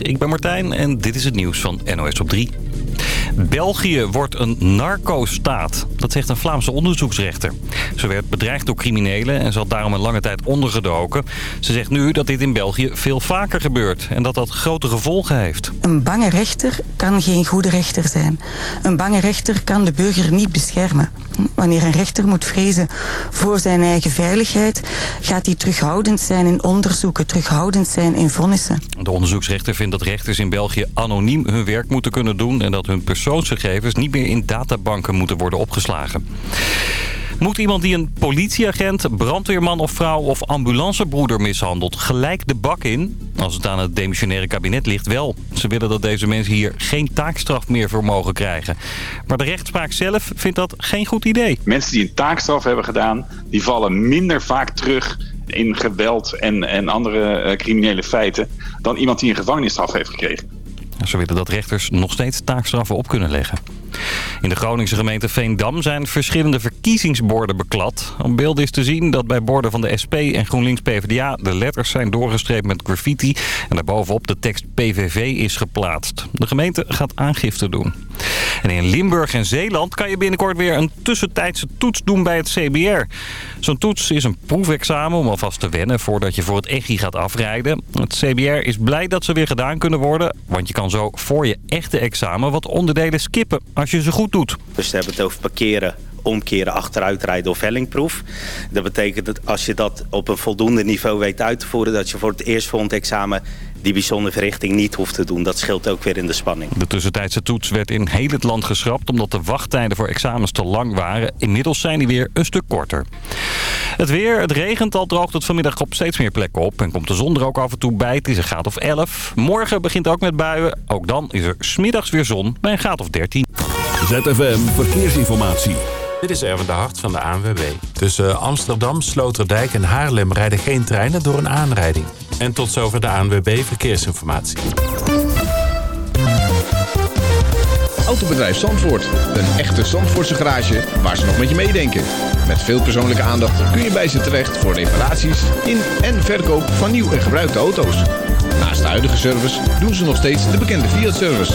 Ik ben Martijn en dit is het nieuws van NOS op 3. België wordt een narco-staat. Dat zegt een Vlaamse onderzoeksrechter. Ze werd bedreigd door criminelen en zat daarom een lange tijd ondergedoken. Ze zegt nu dat dit in België veel vaker gebeurt en dat dat grote gevolgen heeft. Een bange rechter kan geen goede rechter zijn. Een bange rechter kan de burger niet beschermen. Wanneer een rechter moet vrezen voor zijn eigen veiligheid... gaat hij terughoudend zijn in onderzoeken, terughoudend zijn in vonnissen. De onderzoeksrechter vindt dat rechters in België anoniem hun werk moeten kunnen doen... en dat hun persoonsgegevens niet meer in databanken moeten worden opgeslagen. Moet iemand die een politieagent, brandweerman of vrouw of ambulancebroeder mishandelt gelijk de bak in? Als het aan het demissionaire kabinet ligt wel. Ze willen dat deze mensen hier geen taakstraf meer voor mogen krijgen. Maar de rechtspraak zelf vindt dat geen goed idee. Mensen die een taakstraf hebben gedaan, die vallen minder vaak terug in geweld en, en andere uh, criminele feiten dan iemand die een gevangenisstraf heeft gekregen. Ze willen dat rechters nog steeds taakstraffen op kunnen leggen. In de Groningse gemeente Veendam zijn verschillende verkiezingsborden beklad. Op beeld is te zien dat bij borden van de SP en GroenLinks PvdA de letters zijn doorgestreept met graffiti. En daarbovenop de tekst PVV is geplaatst. De gemeente gaat aangifte doen. En in Limburg en Zeeland kan je binnenkort weer een tussentijdse toets doen bij het CBR. Zo'n toets is een proefexamen om alvast te wennen voordat je voor het EGI gaat afrijden. Het CBR is blij dat ze weer gedaan kunnen worden, want je kan zo voor je echte examen wat onderdelen skippen als je ze goed doet. Dus we hebben het over parkeren, omkeren, achteruitrijden of hellingproef. Dat betekent dat als je dat op een voldoende niveau weet uit te voeren... dat je voor het eerstvolgend examen die bijzondere verrichting niet hoeft te doen. Dat scheelt ook weer in de spanning. De tussentijdse toets werd in heel het land geschrapt... omdat de wachttijden voor examens te lang waren. Inmiddels zijn die weer een stuk korter. Het weer, het regent al, droogt het vanmiddag op steeds meer plekken op... en komt de zon er ook af en toe bij. Het is een graad of 11. Morgen begint ook met buien. Ook dan is er smiddags weer zon bij een graad of 13. ZFM Verkeersinformatie. Dit is Erwin de Hart van de ANWB. Tussen Amsterdam, Sloterdijk en Haarlem rijden geen treinen door een aanrijding. En tot zover de ANWB Verkeersinformatie. Autobedrijf Zandvoort. Een echte Zandvoortse garage waar ze nog met je meedenken. Met veel persoonlijke aandacht kun je bij ze terecht voor reparaties in en verkoop van nieuw en gebruikte auto's. Naast de huidige service doen ze nog steeds de bekende Fiat-service.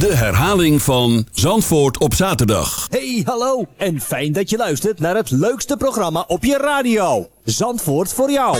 de herhaling van Zandvoort op zaterdag. Hey, hallo en fijn dat je luistert naar het leukste programma op je radio. Zandvoort voor jou.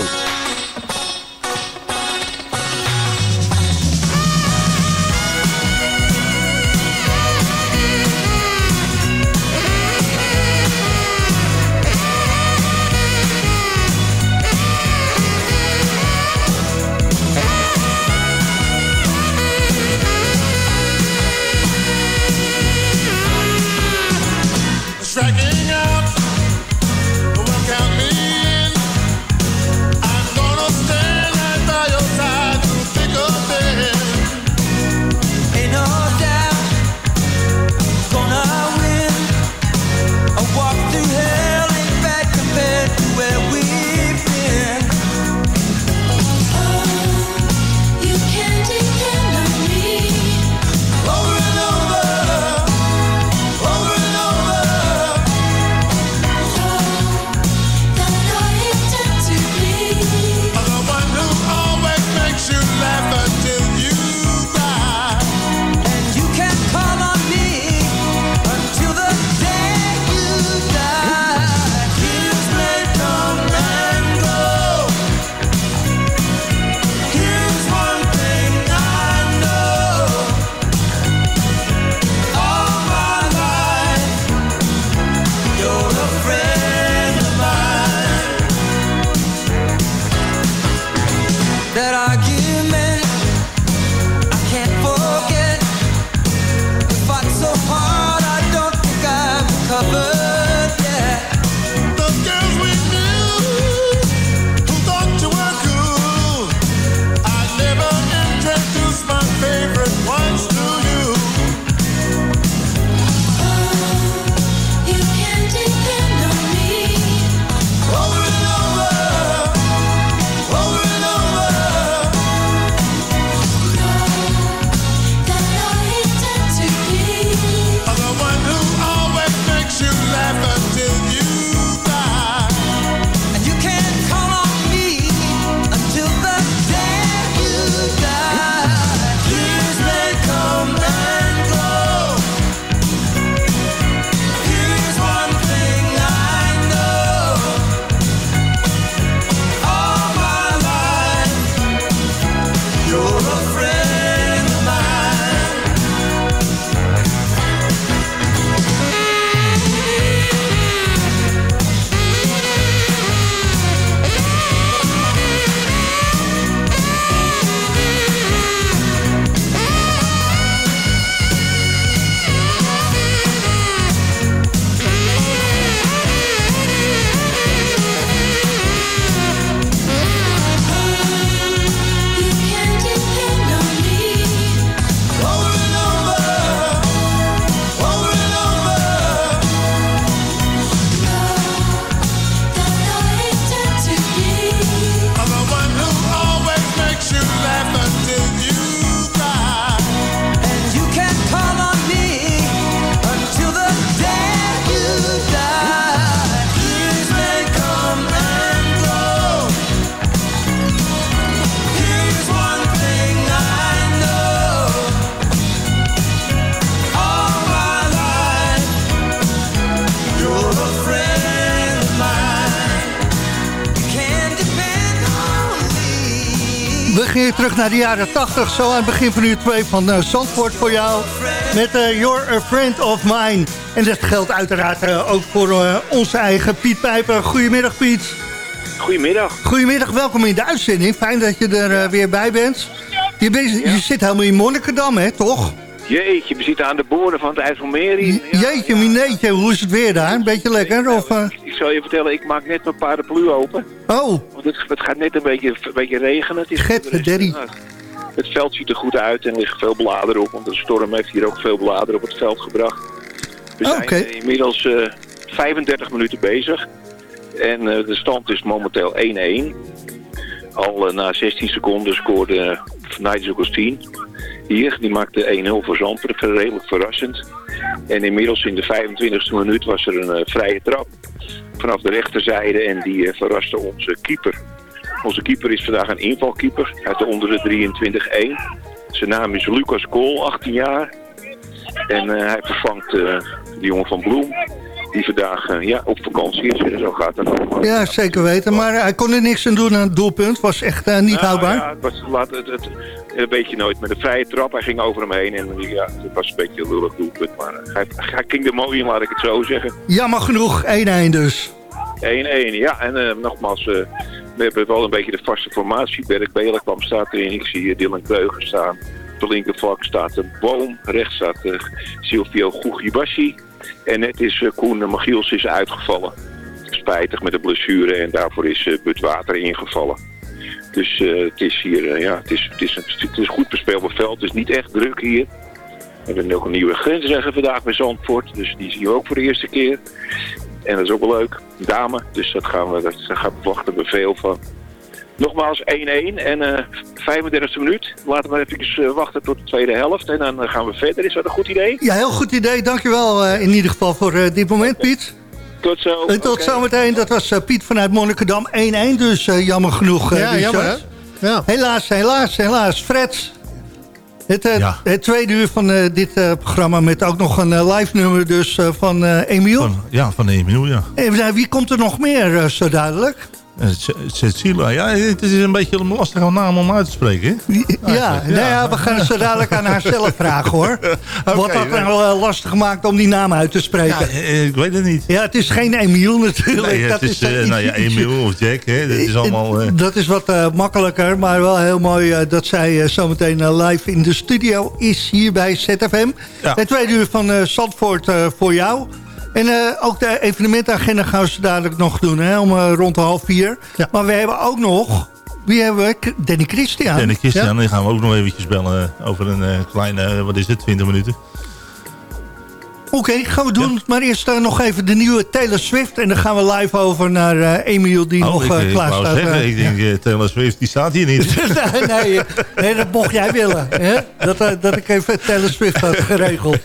Terug naar de jaren 80. Zo aan het begin van uur 2 van uh, Zandvoort voor jou. Met uh, You're a Friend of Mine. En dat geldt uiteraard uh, ook voor onze eigen Piet Pijper. Goedemiddag Piet. Goedemiddag. Goedemiddag, welkom in de uitzending. Fijn dat je er weer bij bent. Je, bent, ja. je zit helemaal in Monnikendam, hè, toch? Jeetje, we zitten aan de boorden van het IJsselmeer hier. Ja, Jeetje, mineetje, hoe is het weer daar? Een beetje lekker? Of, zal je vertellen, ik maak net mijn paraplu open. Oh. Want het, het gaat net een beetje, een beetje regenen. Het, is het veld ziet er goed uit en er liggen veel bladeren op. Want de storm heeft hier ook veel bladeren op het veld gebracht. We zijn okay. inmiddels uh, 35 minuten bezig. En uh, de stand is momenteel 1-1. Al uh, na 16 seconden scoorde Nigel Agostine hier. Die maakte 1-0 voor Zandvoort, redelijk verrassend. En inmiddels in de 25e minuut was er een vrije trap vanaf de rechterzijde en die uh, verraste onze keeper. Onze keeper is vandaag een invalkeeper uit de onder de 23-1. Zijn naam is Lucas Kool, 18 jaar. En uh, hij vervangt de jongen van Bloem. Die vandaag ja, op vakantie is. En zo gaat het allemaal. Ja, zeker weten. Maar hij kon er niks aan doen aan het doelpunt. Was echt niet nou, houdbaar. Ja, het was, laat, het, het, dat weet je nooit. Met een vrije trap, hij ging over hem heen. En ja, het was een beetje een lullig doelpunt. Maar hij, hij ging er mooi in, laat ik het zo zeggen. Jammer genoeg, 1-1 dus. 1-1, ja. En uh, nogmaals, uh, we hebben wel een beetje de vaste formatie. Berk Belen kwam staat erin. Ik zie hier Dylan Kreuger staan. Op de linkervlak staat een boom. Rechts staat uh, Silvio Gugibashi. En net is Koen Magiels is uitgevallen. Spijtig met de blessure. En daarvoor is Bud Water ingevallen. Dus uh, het is hier, ja, het is, het, is een, het is goed bespeelbaar veld. Het is niet echt druk hier. We hebben ook een nieuwe grensregger vandaag bij Zandvoort. Dus die zien we ook voor de eerste keer. En dat is ook wel leuk. Dame. Dus dat gaan we, dat gaan we wachten we veel van. Nogmaals 1-1 en uh, 35e minuut. Laten we even uh, wachten tot de tweede helft. En dan gaan we verder. Is dat een goed idee? Ja, heel goed idee. Dankjewel uh, in ieder geval voor uh, dit moment, Piet. Tot zo. En tot okay. zometeen. Dat was uh, Piet vanuit Monnikendam 1-1. Dus uh, jammer genoeg. Uh, ja, jammer hè? Ja. Helaas, helaas, helaas. Fred. Het, ja. het tweede uur van dit programma met ook nog een live nummer dus van Emiel. Van, ja, van Emiel, ja. En wie komt er nog meer zo duidelijk? Cecilia, ja, het is een beetje een lastige naam om uit te spreken. Ja, ja. Nou ja, we gaan het zo dadelijk aan haar zelf vragen hoor. okay, Wat dat nou uh, lastig maakt om die naam uit te spreken. Ja, ik weet het niet. Ja, het is geen Emiel natuurlijk. Nee, dat het is, is uh, nou ja, Emiel of Jack, hè. Dat is allemaal... Uh... Dat is wat uh, makkelijker, maar wel heel mooi dat zij zometeen live in de studio is hier bij ZFM. Het tweede uur van Zandvoort voor jou. En uh, ook de evenementagenda gaan we dadelijk nog doen, hè, om uh, rond de half vier. Ja. Maar we hebben ook nog, wie hebben we? Danny Christian. Danny Christian, ja? die gaan we ook nog eventjes bellen over een uh, kleine, wat is het, 20 minuten. Oké, okay, gaan we doen. Ja. Maar eerst uh, nog even de nieuwe Taylor Swift. En dan gaan we live over naar uh, Emiel die oh, nog ik, uh, klaar ik staat. Zeggen, ik denk, ja. Taylor Swift die staat hier niet. nee, nee, nee, dat mocht jij willen. Hè? Dat, dat ik even Taylor Swift had geregeld.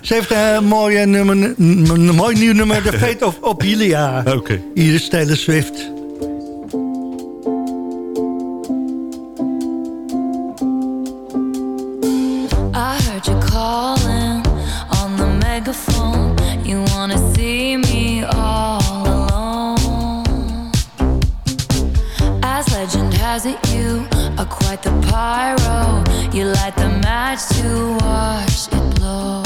ze heeft een mooi, nummer, een mooi nieuw nummer. The Fate of Ophelia. Oké. Okay. Hier is Taylor Swift. I heard you calling megaphone. You wanna see me all alone. As legend has it, you are quite the pyro. You light the match to watch it blow.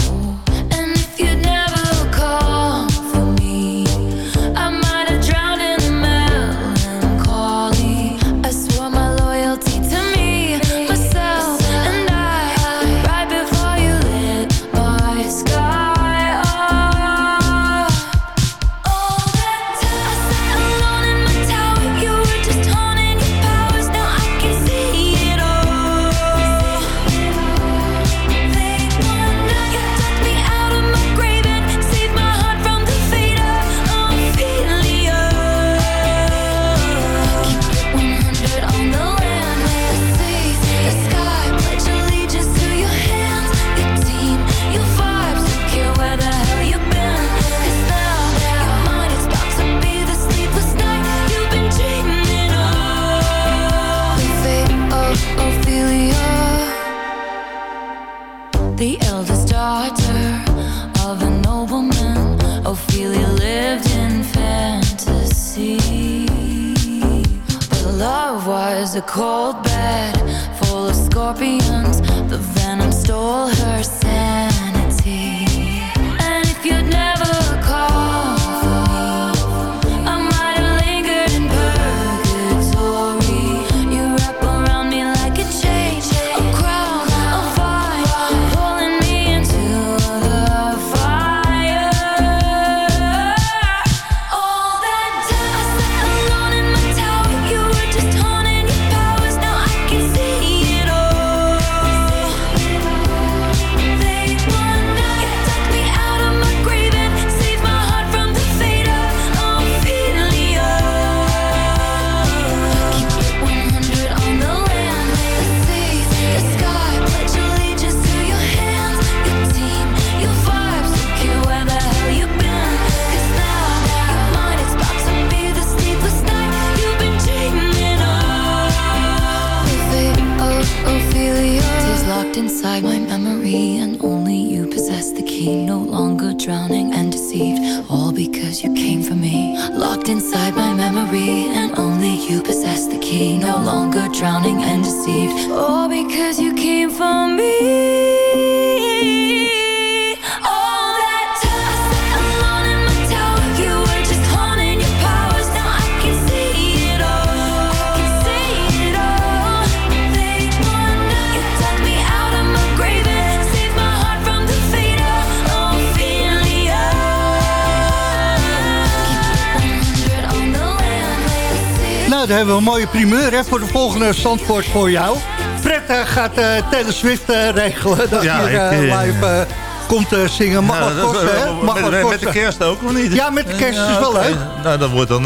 Dan hebben we een mooie primeur hè, voor de volgende Zandvoort voor jou. Fred eh, gaat eh Taylor Swift eh, regelen dat Ja, eh, live komt zingen. Mag dat- kosten, hè? Mag met, de kerst ook, of niet? Ja, met de kerst is wel leuk. Nou, dat wordt dan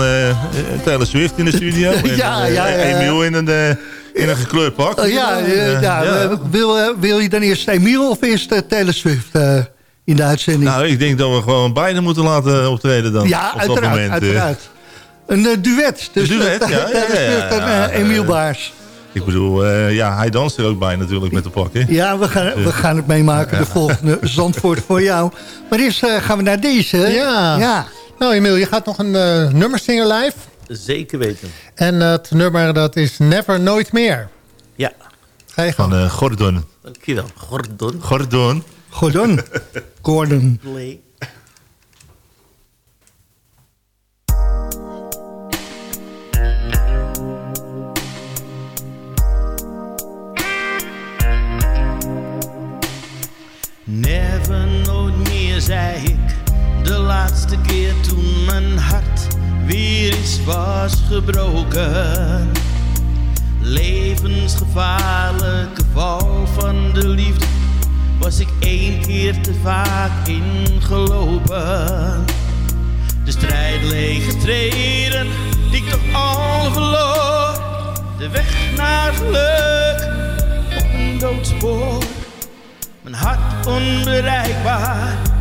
Taylor Swift in de studio. en, Ja, eh, ja, ja. Emiel in een, in een gekleurd pak. Eh, ja, ja, Wil, wil je dan eerst Emiel of eerst Taylor Swift in de uitzending? Nou, ik denk dat we gewoon beide moeten laten optreden dan. ja, op dat uiteraard. moment, eh. uiteraard. Een eh, duet. Dus Een duet, eh, ja, ja, Taylor ja, Emiel Baars. Ik bedoel, eh, ja, hij danst er ook bij natuurlijk met de pakken. Ja, we gaan, we gaan het meemaken, de volgende Zandvoort voor jou. Maar eerst eh, gaan we naar deze. Ja. ja. Nou, Emiel, je gaat nog een nummer zingen live. Zeker weten. En het nummer dat is Never Nooit Meer. Ja. Ga je Van eh, Gordon. Dankjewel. Gordon. Gordon. Gordon. Gordon. Play. Zei ik. De laatste keer toen mijn hart weer eens was gebroken. Levensgevaarlijke val van de liefde was ik één keer te vaak ingelopen. De strijd leeg getreden, die ik toch al verloor. De weg naar geluk op een doodspoor. Mijn hart onbereikbaar.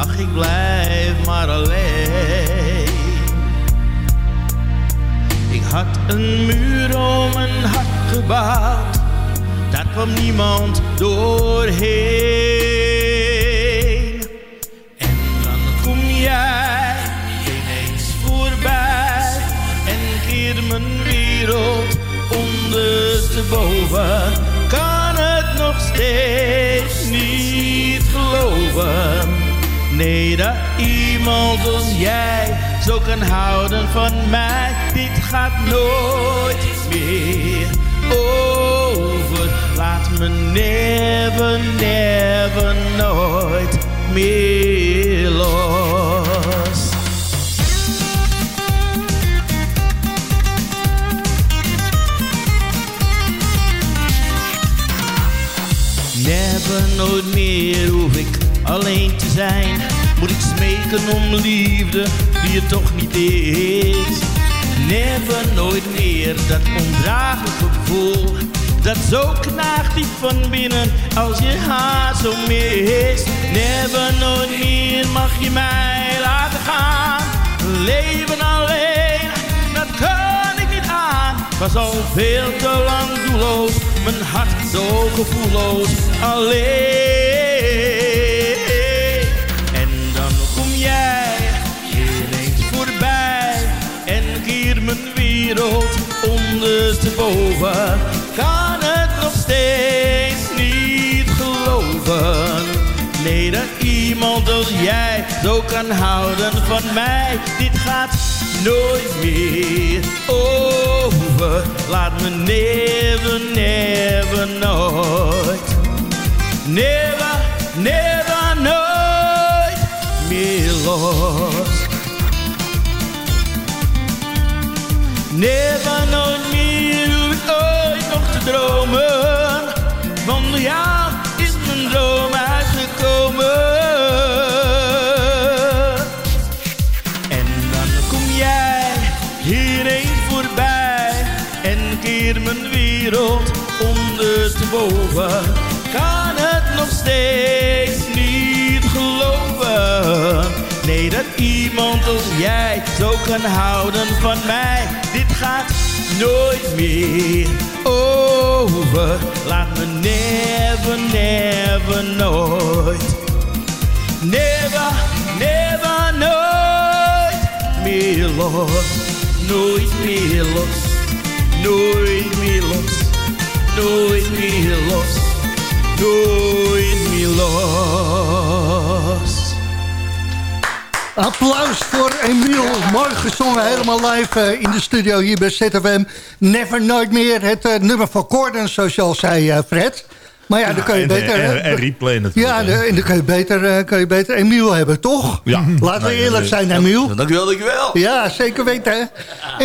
Ach ik blijf maar alleen. Ik had een muur om mijn hart gebouwd. Daar kwam niemand doorheen. En dan kom jij ineens voorbij. En keer mijn wereld ondersteboven. Kan het nog steeds niet geloven. Dat iemand als jij zo kan houden van mij. Dit gaat nooit meer over. Laat me never, never, nooit meer los. Never, nooit meer hoef ik alleen te zijn. Moet ik smeken om liefde die er toch niet is. Never, nooit meer dat ondraaglijke gevoel. Dat zo knaagt diep van binnen als je haar zo mist. Never, nooit meer mag je mij laten gaan. Leven alleen, dat kan ik niet aan. Was al veel te lang doelloos, mijn hart zo gevoelloos. Alleen. Mijn wereld ondersteboven. Kan het nog steeds niet geloven. Nee, dat iemand als jij zo kan houden van mij. Dit gaat nooit meer over. Laat me never, never, nooit. Never, never, nooit meer los. Never, nooit meer hoef ik ooit nog te dromen. Van jou is mijn droom uitgekomen. En dan kom jij hierheen voorbij. En keer mijn wereld ondersteboven. Kan het nog steeds niet geloven. Nee, dat iemand als jij zo kan houden van mij. Dit nooit meer over. Laat me never, never, nooit. Never, never, nooit meer los. Nooit meer los. Nooit meer los. Nooit meer los. Nooit meer los. Applaus voor Emiel. Mooi gezongen, helemaal live eh, in de studio hier bij ZFM. Never Nooit Meer, het eh, nummer van Corden, zoals je al zei, eh, Fred. Maar ja, dan kun je en, beter... en, en replay natuurlijk. ja, de- en dan kun je beter, eh, kun je beter Emiel hebben, toch? Ja. Laten we eerlijk nee. zijn, Emiel. Dankjewel, dankjewel. Ja, zeker weten. hè.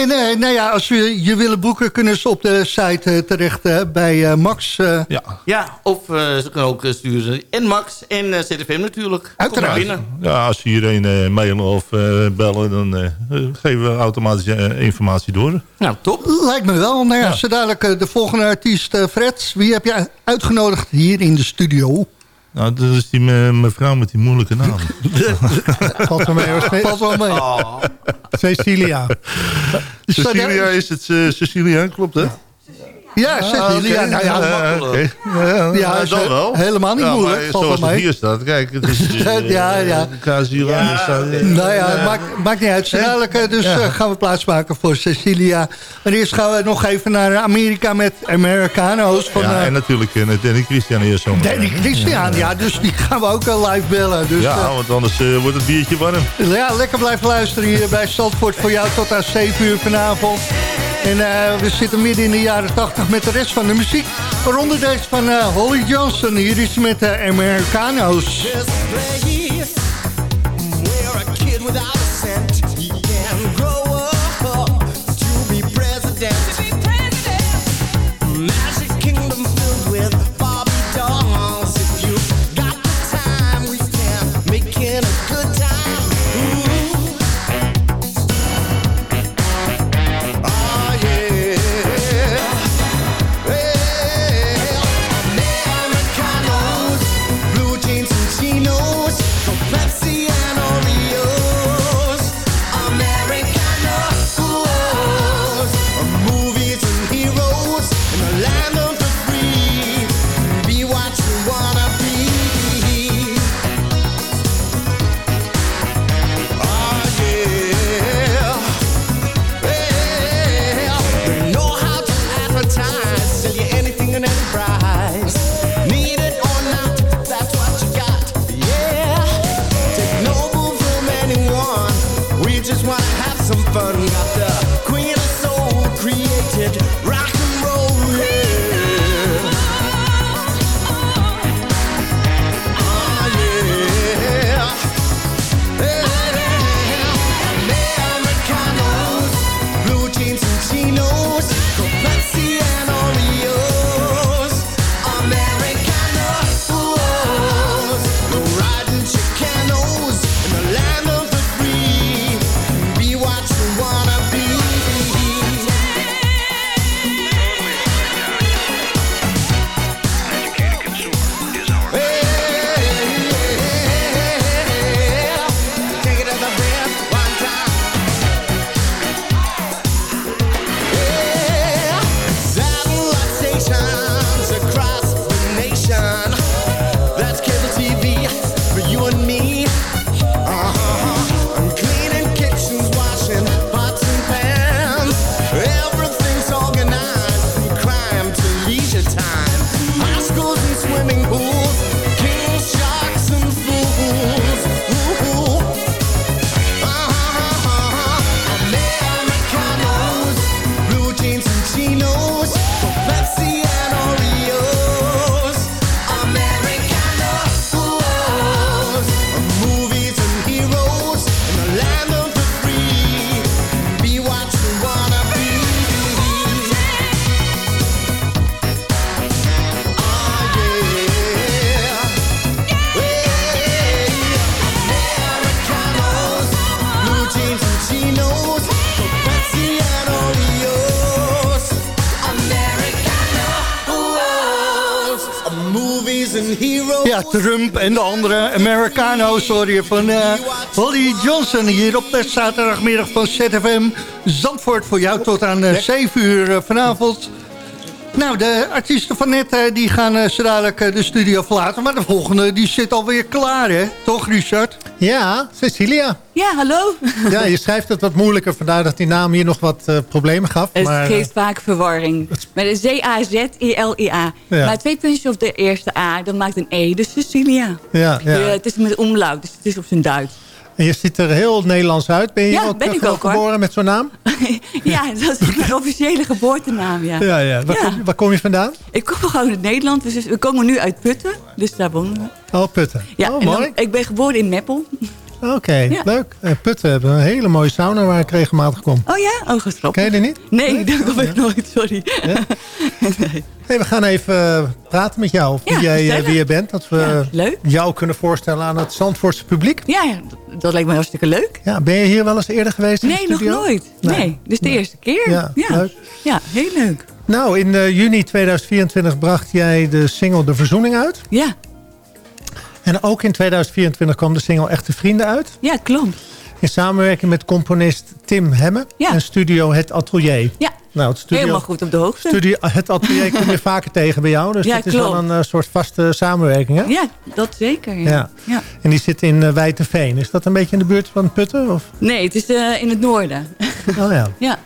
En eh, nou ja, als we je willen boeken, kunnen ze op de site eh, terecht eh, bij eh, Max. eh, Ja. Ja, of eh, ze kunnen ook eh, sturen. En Max en eh, ZFM natuurlijk. Uiteraard. Ja, als ze hierheen eh, mailen of eh, bellen, dan eh, eh, geven we automatisch eh, informatie door. Nou, top. Lijkt me wel. Nou ja, zo dadelijk eh, de volgende artiest, eh, Fred. Wie heb je uitgenodigd hier in de studio? Nou, dat is die me- mevrouw met die moeilijke naam. Valt wel mee hoor. Valt wel mee. Oh. Cecilia. Cecilia is het, eh, Cecilia, klopt hè? Ja, Cecilia. Ah, oké. Nou ja, Ja, oké. Ja, Ja, ja, dan wel. helemaal niet Ja, moeilijk, Zoals het hier staat, kijk, het is... eh, Ja, ja. Casilia Ja, staat... eh, Nou ja, maakt, maakt niet uit. Zo dadelijk eh, dus Ja. eh, gaan we plaatsmaken voor Cecilia. Maar eerst gaan we nog even naar Amerika met Americano's van ja, eh, en natuurlijk eh, Danny Christian eerst zomaar. Danny Christian. Ja, dus die gaan we ook eh, live bellen. Dus, Ja, eh, want anders eh, wordt het biertje warm. Ja, lekker blijven luisteren hier bij Zandvoort voor jou tot aan 7 uur vanavond. En eh, we zitten midden in de jaren 80 met de rest van de muziek. Waaronder deze van eh, Holly Johnson. Hier is met de Americano's. Place where a kid without a Ja, Trump en de andere Americano's hoor je van eh, Holly Johnson hier op de zaterdagmiddag van ZFM Zandvoort voor jou tot aan eh, 7 uur eh, vanavond. Nou, de artiesten van net eh, die gaan eh, zo dadelijk eh, de studio verlaten. Maar de volgende die zit alweer klaar, hè? Toch, Richard? Ja, Cecilia. Ja, hallo. Ja, je schrijft het wat moeilijker, vandaar dat die naam hier nog wat eh, problemen gaf. Het maar, geeft vaak verwarring. Met een Z-A-Z-I-L-I-A. Ja. Maar twee puntjes op de eerste A, dan maakt een E, dus Cecilia. Ja, ja. Ja, het is met omlaut, dus het is op zijn Duits. En je ziet er heel Nederlands uit. Ben je Ja, ook, ben eh, ik ook, hoor. geboren met zo'n naam? Ja, dat is mijn officiële geboortenaam, ja. Ja, ja. Waar, Kom, waar kom je vandaan? Ik kom gewoon uit Nederland, dus we komen nu uit Putten, dus daar wonen we. Oh, Putten. Ja, oh, dan- mooi. ik ben geboren in Meppel. Oké, Ja. leuk. Eh, Putten hebben een hele mooie sauna waar ik regelmatig kom. Oh ja? Oh, grappig. Ken je die niet? Nee, daar kom ik nooit, sorry. Hey, we gaan even eh, praten met jou. Wie, Ja, jij, eh, wie je bent. Dat we jou kunnen voorstellen aan het Zandvoortse publiek. Ja, dat, dat lijkt me hartstikke leuk. Ja, ben je hier wel eens eerder geweest in Nee, nog nooit. Nee, dus de eerste keer. Ja, ja. leuk. Ja, heel leuk. Nou, in juni 2024 bracht jij de single De Verzoening uit. Ja. En ook in 2024 kwam de single Echte Vrienden uit. Ja, klopt. In samenwerking met componist Tim Hemme Ja. en studio Het Atelier. Ja, Nou, het studio, helemaal goed op de hoogte. studio, het atelier kom je vaker tegen bij jou. Dus Ja, dat is wel een eh, soort vaste samenwerking, hè? Ja, dat zeker. Ja. Ja. Ja. En die zit in uh, Wijtenveen. Is dat een beetje in de buurt van Putten? Of? Nee, het is eh, in het noorden. Oh ja. ja.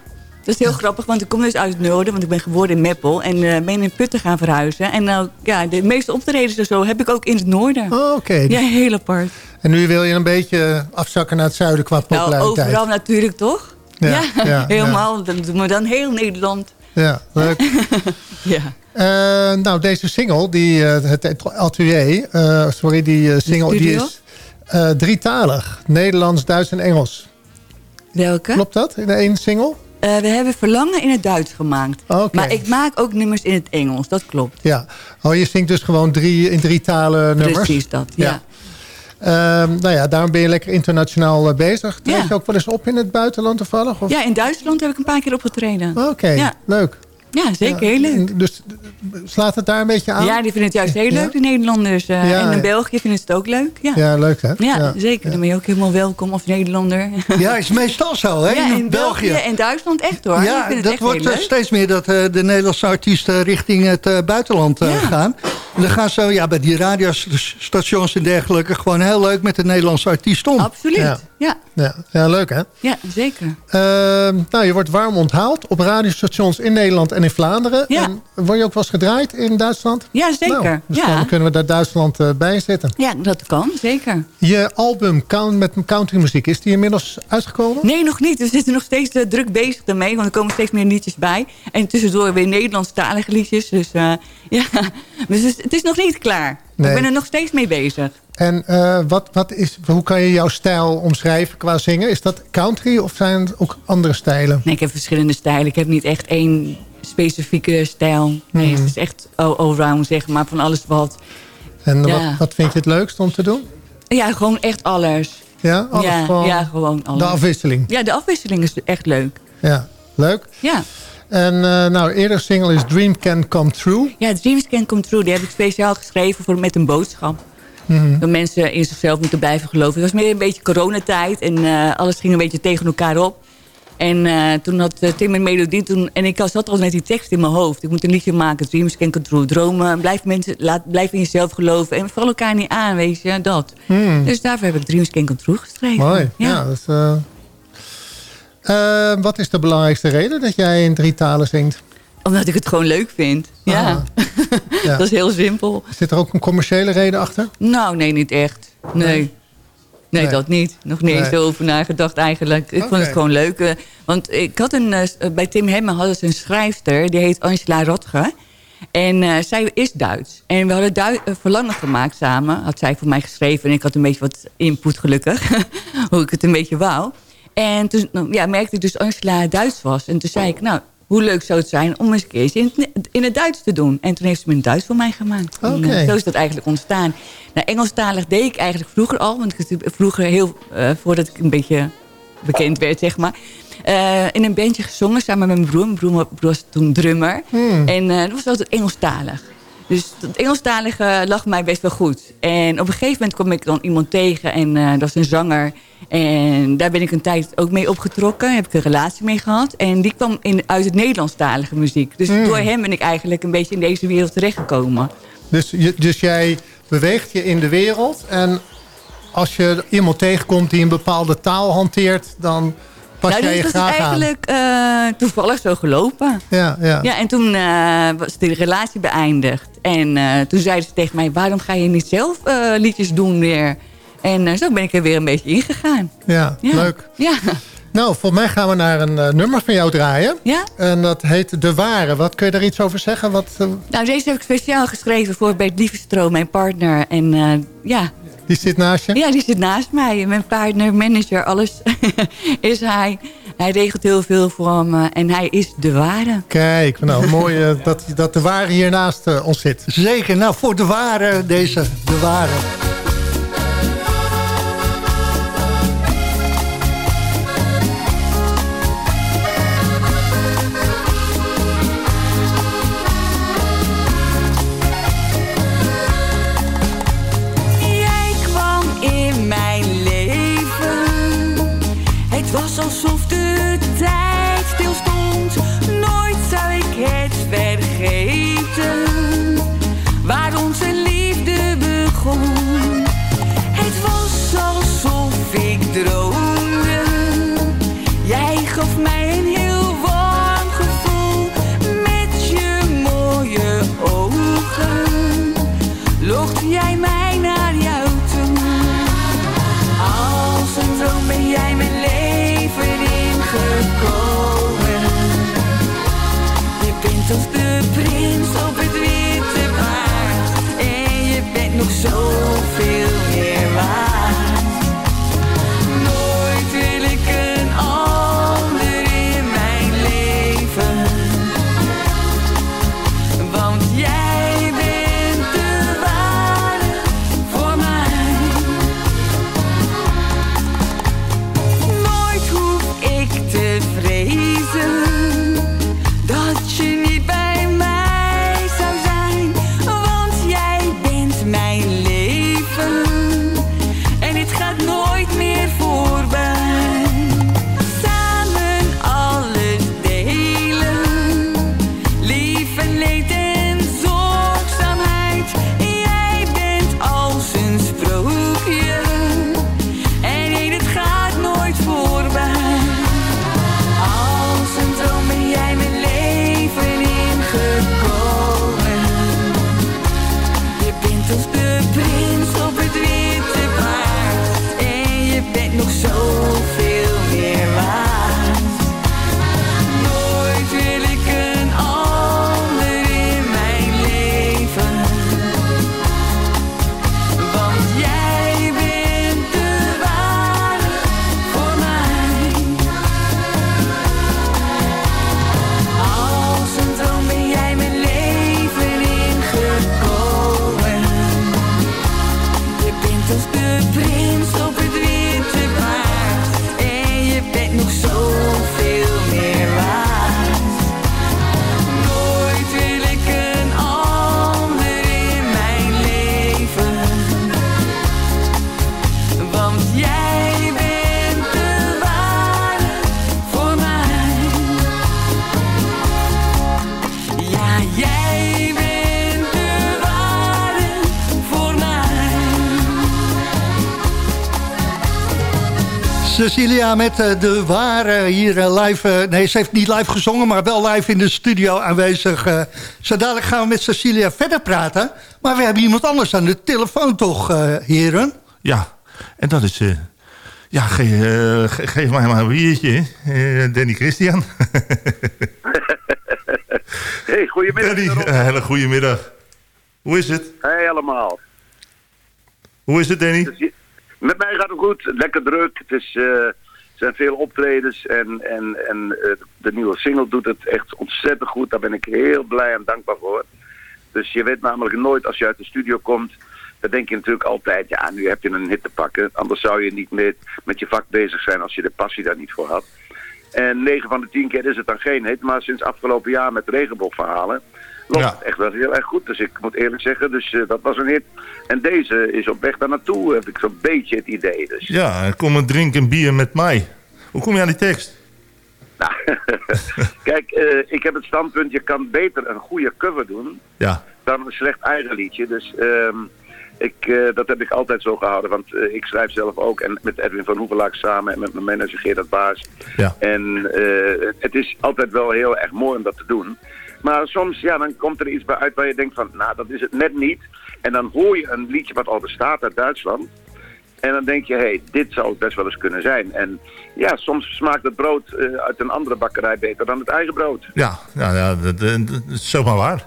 Dat is heel grappig, want ik kom dus uit het noorden, want ik ben geboren in Meppel. En eh, ben in Putten gaan verhuizen. En nou, ja, de meeste optredens en zo heb ik ook in het noorden. Oh, oké. Ja, heel apart. En nu wil je een beetje afzakken naar het zuiden qua Nou, populariteit. overal natuurlijk toch? Ja, ja, helemaal. Dan doen we dan heel Nederland. Ja, leuk. Ja. Eh, nou, deze single, die, het atelier, sorry, die single, die is drietalig. Nederlands, Duits en Engels. Welke? Klopt dat, in één single? Eh, we hebben Verlangen in het Duits gemaakt. Maar ik maak ook nummers in het Engels, dat klopt. Ja. Oh, je zingt dus gewoon drie, in drie talen nummers? Precies dat, ja. Ehm, nou ja, daarom ben je lekker internationaal eh, bezig. Treed Ja. je ook wel eens op in het buitenland toevallig? Of? Ja, in Duitsland heb ik een paar keer opgetreden. Oké, Ja. leuk. Ja, zeker. Heel leuk. Dus slaat het daar een beetje aan? Ja, die vinden het juist heel leuk, de Nederlanders. eh, en in. België vinden ze het ook leuk. Ja, Ja, leuk hè? Ja, zeker. Dan ben je ook helemaal welkom als Nederlander. Ja, is meestal zo, hè? In, in België en Duitsland echt hoor. Ja, dat echt wordt eh, steeds meer dat eh, de Nederlandse artiesten richting het buitenland gaan. En dan gaan ze ja, bij die radiostations en dergelijke gewoon heel leuk met de Nederlandse artiest om. Absoluut, Ja. ja. Ja, ja leuk hè? Ja, zeker. Ehm, nou, je wordt warm onthaald op radiostations in Nederland en in Vlaanderen. Ja. En word je ook wel eens gedraaid in Duitsland? Ja, zeker. Nou, dus ja. dan kunnen we daar Duitsland eh, bij zetten. ja, dat kan, zeker. Je album count, met countrymuziek, is die inmiddels uitgekomen? Nee, nog niet. We zitten nog steeds eh, druk bezig daarmee. Want er komen steeds meer liedjes bij. En tussendoor weer Nederlandstalige liedjes. Dus eh, ja, dus het is- nog niet klaar. Nee. Ik ben er nog steeds mee bezig. En wat, wat is, hoe kan je jouw stijl omschrijven qua zingen? Is dat country of zijn het ook andere stijlen? Nee, ik heb verschillende stijlen. Ik heb niet echt één specifieke stijl. Nee, Mhm. het is echt all- allround, zeg maar. Van alles wat. En Ja. wat, wat vind je het leukst om te doen? Ja, gewoon echt alles. Ja, alles ja, gewoon- ja, gewoon alles. De afwisseling. Ja, de afwisseling is echt leuk. Ja, leuk. Ja. En eh, nou, eerder single is Dream Can Come True. Ja, Dreams Can Come True. Die heb ik speciaal geschreven voor met een boodschap. Mhm. Dat mensen in zichzelf moeten blijven geloven. Het was meer een beetje coronatijd. En eh, alles ging een beetje tegen elkaar op. En eh, toen had eh, Tim een melodie. Toen, en ik zat al met die tekst in mijn hoofd. Ik moet een liedje maken. Dreams can come true. Dromen. Blijf, mensen, laat, blijf in jezelf geloven. En val elkaar niet aan, weet je. Dat. Hmm. Dus daarvoor heb ik Dreams can come true geschreven. Mooi. Ja. dat is, eh, wat is de belangrijkste reden dat jij in drie talen zingt? Omdat ik het gewoon leuk vind. Ja. Ja. dat is heel simpel. Zit er ook een commerciële reden achter? Nou, nee, niet echt. Nee. Nee, Nee. dat niet. Nog niet eens Nee. over nagedacht eigenlijk. Ik vond het gewoon leuk. eh, Want ik had een, eh, eh, bij Tim Hemme hadden ze een schrijfster. Die heet Angela Rotge. En zij is Duits. En we hadden Dui- eh, verlangen gemaakt samen. Had zij voor mij geschreven. En ik had een beetje wat input gelukkig. Hoe ik het een beetje wou. En toen ja, merkte ik dus dat Angela Duits was. En toen zei ik, nou, hoe leuk zou het zijn om eens een keertje in, het- in het Duits te doen. En toen heeft ze me in het Duits voor mij gemaakt. En, Oké. eh, zo is dat eigenlijk ontstaan. Nou, Engelstalig deed ik eigenlijk vroeger al. Want vroeger heel, eh, voordat ik een beetje bekend werd, zeg maar. eh, in een bandje gezongen samen met mijn broer. Mijn broer, was toen drummer. En eh, dat was altijd Engelstalig. Dus het Engelstalige lag mij best wel goed. En op een gegeven moment kwam ik dan iemand tegen. En eh, dat was een zanger. En daar ben ik een tijd ook mee opgetrokken. Heb ik een relatie mee gehad. En die kwam in, uit het Nederlandstalige muziek. Dus Hmm. door hem ben ik eigenlijk een beetje in deze wereld terechtgekomen. Dus, dus jij beweegt je in de wereld. En als je iemand tegenkomt die een bepaalde taal hanteert... dan pas nou, jij dus je dat is graag eigenlijk eh, toevallig zo gelopen. Ja, ja. Ja, en toen eh, was de relatie beëindigd. En eh, toen zeiden ze tegen mij, waarom ga je niet zelf liedjes doen weer? En zo ben ik er weer een beetje ingegaan. Ja, Ja. leuk. Ja. Nou, volgens mij gaan we naar een eh, nummer van jou draaien. Ja? En dat heet De Ware. Wat kun je daar iets over zeggen? Wat, eh, Nou, deze heb ik speciaal geschreven voor Bert Lievenstroom, mijn partner. En eh, ja... die zit naast je? Ja, die zit naast mij. Mijn partner, manager, alles is hij. Hij regelt heel veel voor me en hij is de ware. Kijk, nou mooi dat, dat De Ware hier naast ons zit. Zeker, nou voor De Ware deze, De Ware. Het was Met eh, De Ware hier eh, live. eh, nee, ze heeft niet live gezongen, maar wel live in de studio aanwezig. eh. zo dadelijk gaan we met Cecilia verder praten. Maar we hebben iemand anders aan de telefoon toch, eh, heren? Ja, en dat is... eh, ja, ge- ge- geef mij maar een biertje. Danny Christian. Hey, goedemiddag. Danny, een hele goede middag. Hoe is het? Hey allemaal. Hoe is het, Danny? Met mij gaat het goed. Lekker druk. Het is, zijn veel optredens en, en, en eh, de nieuwe single doet het echt ontzettend goed. Daar ben ik heel blij en dankbaar voor. Dus je weet namelijk nooit als je uit de studio komt dan denk je natuurlijk altijd, ja, nu heb je een hit te pakken. Anders zou je niet met, met je vak bezig zijn als je de passie daar niet voor had. En 9 van de 10 keer is het dan geen hit, maar sinds afgelopen jaar met regenboogverhalen loopt het echt wel heel erg goed. Dus ik moet eerlijk zeggen, dus eh, dat was een hit. En deze is op weg daar naartoe, heb ik zo'n beetje het idee. Dus. Ja, kom en drink een bier met mij. Hoe kom je aan die tekst? Nou, kijk, eh, ik heb het standpunt, je kan beter een goede cover doen Ja. dan een slecht eigen liedje. Dus ehm, ik, eh, dat heb ik altijd zo gehouden, want ik schrijf zelf ook en met Edwin van Hoevelaak samen en met mijn manager Gerard Baas. Ja. En het is altijd wel heel erg mooi om dat te doen. Maar soms, ja, dan komt er iets bij uit waar je denkt van, nou, dat is het net niet. En dan hoor je een liedje wat al bestaat uit Duitsland. En dan denk je, hé, hey, dit zou het best wel eens kunnen zijn. En ja, soms smaakt het brood eh, uit een andere bakkerij beter dan het eigen brood. Ja, ja, ja dat, is zomaar waar.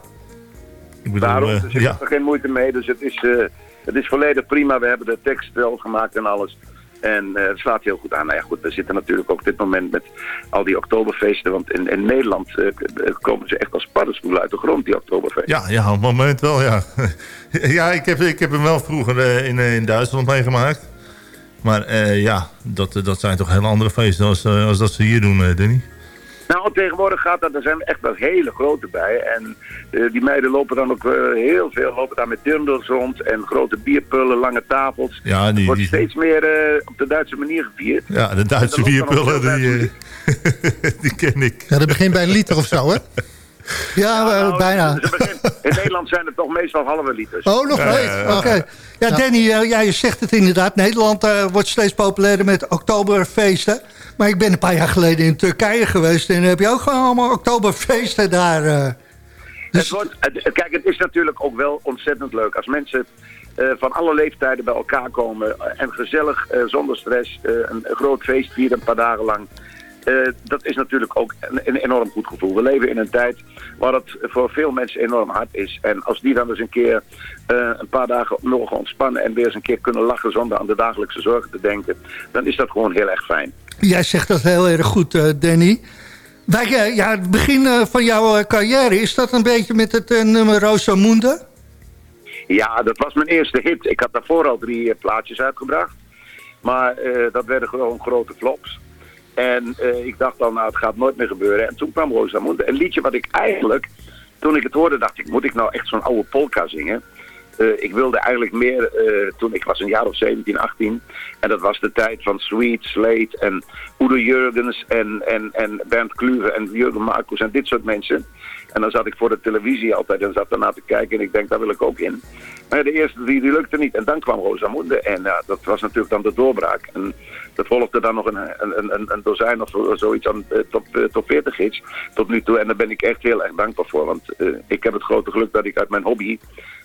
Ik bedoel, Daarom, dus ik ja. heb er geen moeite mee. Dus het is, eh, het is volledig prima. We hebben de tekst wel gemaakt en alles. En eh, het slaat heel goed aan. Nou ja, goed, we zitten natuurlijk ook op dit moment met al die oktoberfeesten. Want in, in Nederland eh, k- komen ze echt als paddenstoelen uit de grond, die oktoberfeesten. Ja, ja, op het moment wel, ja. ja, ik heb, ik heb hem wel vroeger eh, in, eh, in Duitsland meegemaakt. Maar eh, ja, dat, dat zijn toch heel andere feesten als, eh, als dat ze hier doen, eh, Danny. Nou, tegenwoordig gaat dat, er zijn echt wel hele grote bij. En eh, die meiden lopen dan ook eh, heel veel, lopen daar met dirndels rond en grote bierpullen, lange tafels. Ja, die, Het wordt die, steeds meer eh, op de Duitse manier gevierd. ja de Duitse er bierpullen, die, eh, die ken ik. Ja, dat begint bij een liter of zo, hè? Ja, eh, Nou, bijna. ze In Nederland zijn het toch meestal halve liters. Oh, nog steeds? Oké. Ja, Danny, eh, ja, je zegt het inderdaad. Nederland eh, wordt steeds populairder met oktoberfeesten. Maar ik ben een paar jaar geleden in Turkije geweest... en dan heb je ook gewoon allemaal oktoberfeesten daar. eh. Het wordt, het- kijk, het is natuurlijk ook wel ontzettend leuk als mensen eh, van alle leeftijden bij elkaar komen en gezellig, eh, zonder stress, eh, een, een groot feest vieren een paar dagen lang. Eh, dat is natuurlijk ook een, een enorm goed gevoel. We leven in een tijd waar het voor veel mensen enorm hard is. En als die dan eens een keer eh, een paar dagen mogen ontspannen en weer eens een keer kunnen lachen zonder aan de dagelijkse zorgen te denken, dan is dat gewoon heel erg fijn. Jij zegt dat heel erg goed, eh, Danny. Ja, het begin van jouw carrière, is dat een beetje met het nummer Rosamunde? Ja, dat was mijn eerste hit. Ik had daarvoor al drie plaatjes uitgebracht. Maar dat werden gewoon grote flops. En eh, ik dacht al, nou, het gaat nooit meer gebeuren. En toen kwam Rosamunde. Een liedje wat ik eigenlijk, toen ik het hoorde, dacht ik, moet ik nou echt zo'n oude polka zingen? Eh, ik wilde eigenlijk meer, eh, toen ik was een jaar of 17, 18. En dat was de tijd van Sweet, Slate en Udo Jurgens en, en, en Bernd Kluwe en Jurgen Marcus en dit soort mensen. En dan zat ik voor de televisie altijd en zat daarna te kijken en ik denk, daar wil ik ook in. Maar de eerste die lukte niet. En dan kwam Rosamunde en ja, dat was natuurlijk dan de doorbraak. En dat volgde dan nog een, een, een, een dozijn of zoiets aan eh, top, eh, top 40 hits tot nu toe. En daar ben ik echt heel erg dankbaar voor. Want eh, ik heb het grote geluk dat ik uit mijn hobby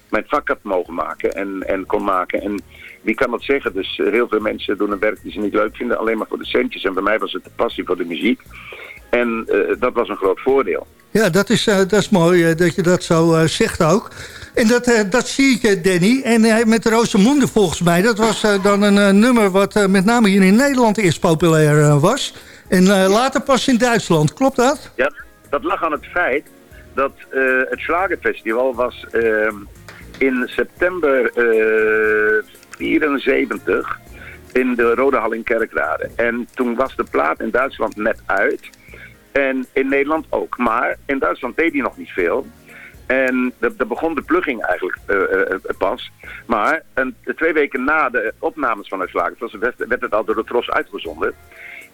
mijn vak had mogen maken en, en kon maken. En wie kan dat zeggen? Dus heel veel mensen doen een werk die ze niet leuk vinden, alleen maar voor de centjes. En bij mij was het de passie voor de muziek. En dat was een groot voordeel. Ja, dat is, eh, dat is mooi eh, dat je dat zo eh, zegt ook. En dat, dat zie ik, Danny. En met Rosamunde volgens mij, dat was dan een nummer... wat met name hier in Nederland eerst populair was. En later pas in Duitsland. Klopt dat? Ja, dat lag aan het feit dat het Slagerfestival was ehm, in september eh 74 in de Rode Hal in Kerkrade. En toen was de plaat in Duitsland net uit. En in Nederland ook. Maar in Duitsland deed hij nog niet veel. En daar begon de plugging eigenlijk eh, eh, eh, pas. Maar een, twee weken na de opnames van het werd, het al door de Tros uitgezonden.